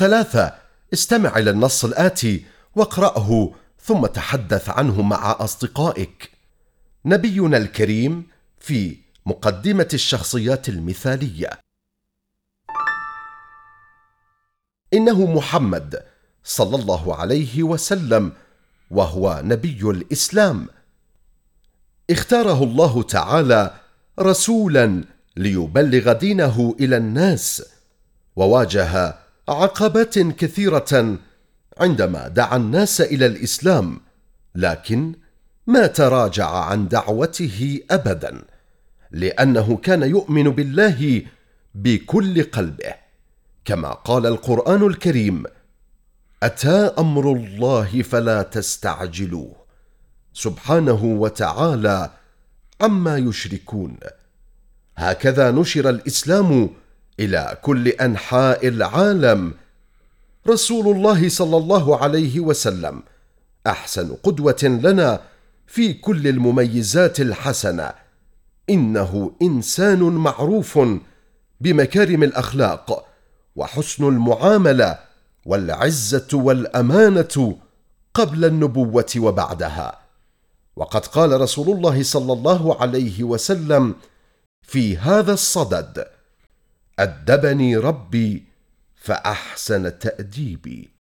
ثلاثة. استمع إلى النص الآتي واقرأه ثم تحدث عنه مع أصدقائك. نبينا الكريم في مقدمة الشخصيات المثالية. إنه محمد صلى الله عليه وسلم وهو نبي الإسلام. اختاره الله تعالى رسولا ليبلغ دينه إلى الناس وواجه عقبات كثيرة عندما دعا الناس إلى الإسلام لكن ما تراجع عن دعوته أبدا لأنه كان يؤمن بالله بكل قلبه. كما قال القرآن الكريم أتى أمر الله فلا تستعجلوه سبحانه وتعالى عما يشركون. هكذا نشر الإسلام إلى كل أنحاء العالم. رسول الله صلى الله عليه وسلم أحسن قدوة لنا في كل المميزات الحسنة. إنه إنسان معروف بمكارم الأخلاق وحسن المعاملة والعزة والأمانة قبل النبوة وبعدها. وقد قال رسول الله صلى الله عليه وسلم في هذا الصدد أدبني ربي فأحسن تأديبي.